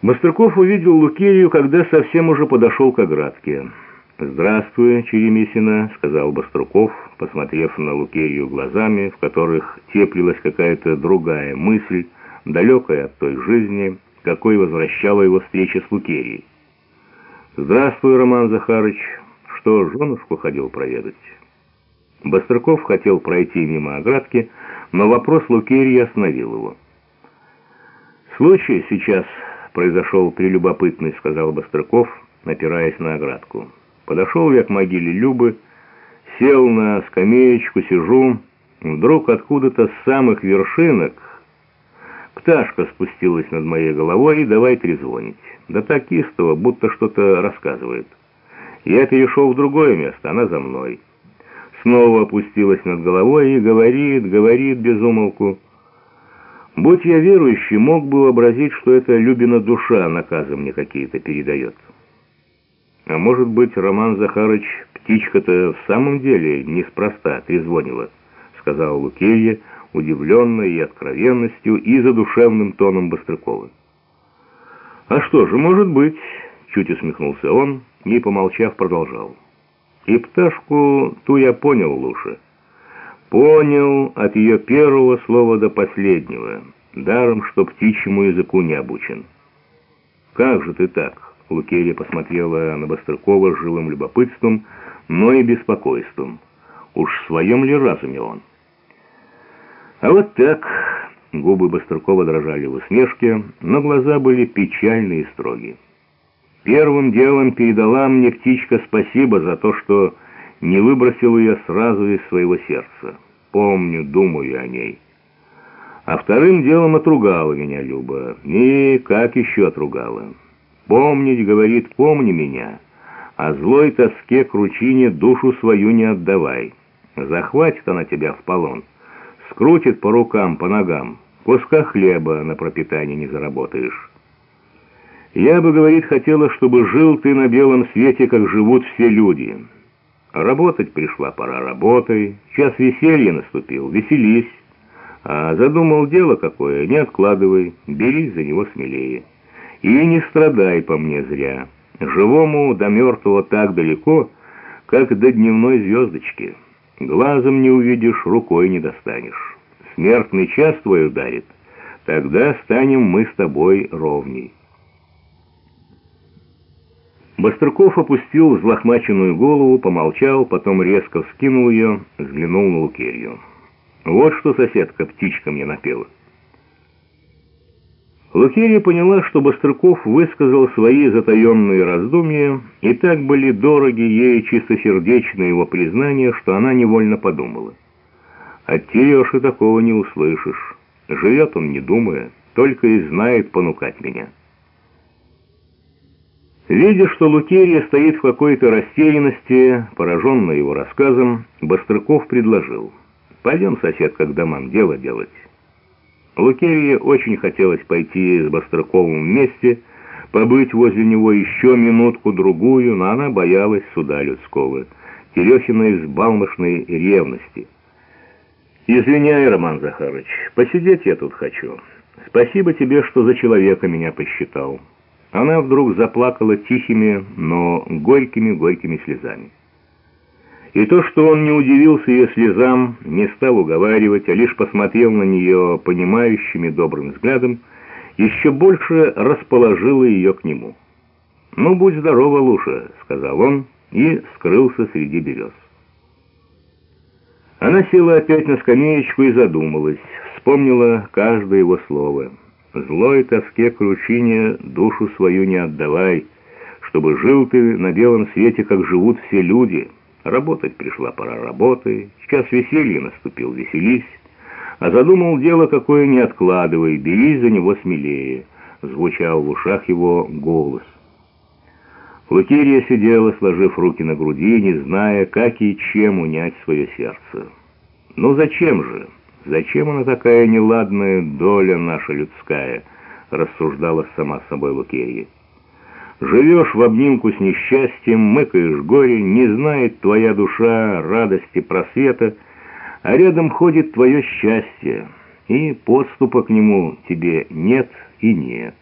Быстрыков увидел Лукерию, когда совсем уже подошел к оградке. «Здравствуй, Черемисина», — сказал Быструков, посмотрев на Лукерию глазами, в которых теплилась какая-то другая мысль, далекая от той жизни, какой возвращала его встреча с Лукерией. «Здравствуй, Роман Захарыч. Что, женушку ходил проведать?» Быстрыков хотел пройти мимо оградки, но вопрос Лукерии остановил его. «Случай сейчас произошел прелюбопытный», — сказал Быстрыков, опираясь на оградку. «Подошел я к могиле Любы, сел на скамеечку, сижу. Вдруг откуда-то с самых вершинок пташка спустилась над моей головой и давай трезвонить. Да так истово, будто что-то рассказывает. Я перешел в другое место, она за мной. Снова опустилась над головой и говорит, говорит без умолку. Будь я верующий, мог бы вообразить, что это Любина душа наказы мне какие-то передает. А может быть, Роман Захарыч, птичка-то в самом деле неспроста трезвонила, сказал Лукерья, удивленной и откровенностью, и задушевным тоном Быстрыкова. «А что же, может быть...» — чуть усмехнулся он и, помолчав, продолжал. «И пташку ту я понял лучше». Понял от ее первого слова до последнего, даром, что птичьему языку не обучен. «Как же ты так?» — Лукерия посмотрела на Бастрыкова с живым любопытством, но и беспокойством. Уж в своем ли разуме он? А вот так... Губы Бастрыкова дрожали в усмешке, но глаза были печальные и строгие. Первым делом передала мне птичка спасибо за то, что не выбросил ее сразу из своего сердца. Помню, думаю о ней. А вторым делом отругала меня Люба. И как еще отругала? Помнить, говорит, помни меня. А злой тоске кручине душу свою не отдавай. Захватит она тебя в полон. Скрутит по рукам, по ногам. Куска хлеба на пропитание не заработаешь. Я бы, говорит, хотела, чтобы жил ты на белом свете, как живут все люди». Работать пришла пора работой, час веселья наступил, веселись. А задумал дело какое, не откладывай, берись за него смелее. И не страдай по мне зря. Живому до мертвого так далеко, как до дневной звездочки. Глазом не увидишь, рукой не достанешь. Смертный час твой ударит, тогда станем мы с тобой ровней. Бастрыков опустил взлохмаченную голову, помолчал, потом резко вскинул ее, взглянул на Лукерью. «Вот что соседка птичка мне напела». Лукерья поняла, что Бастрыков высказал свои затаенные раздумья, и так были дороги ей чистосердечные его признания, что она невольно подумала. От Тереши такого не услышишь. Живет он, не думая, только и знает понукать меня». Видя, что Лукерия стоит в какой-то растерянности, пораженный его рассказом, Бастрыков предложил. «Пойдем, соседка, к домам дело делать». Лукерии очень хотелось пойти с Бастрыковым вместе, побыть возле него еще минутку-другую, но она боялась суда людского, Терехиной взбалмошной ревности. «Извиняй, Роман Захарович, посидеть я тут хочу. Спасибо тебе, что за человека меня посчитал». Она вдруг заплакала тихими, но горькими-горькими слезами. И то, что он не удивился ее слезам, не стал уговаривать, а лишь посмотрел на нее понимающим и добрым взглядом, еще больше расположило ее к нему. «Ну, будь здорова, Луша», — сказал он и скрылся среди берез. Она села опять на скамеечку и задумалась, вспомнила каждое его слово — Злой тоске кручине душу свою не отдавай, чтобы жил ты на белом свете, как живут все люди. Работать пришла пора работы, час веселья наступил, веселись. А задумал дело какое не откладывай, берись за него смелее. Звучал в ушах его голос. Лукерия сидела, сложив руки на груди, не зная, как и чем унять свое сердце. «Ну зачем же?» «Зачем она такая неладная доля наша людская?» — рассуждала сама собой Лукерья. «Живешь в обнимку с несчастьем, мыкаешь горе, не знает твоя душа радости просвета, а рядом ходит твое счастье, и подступа к нему тебе нет и нет».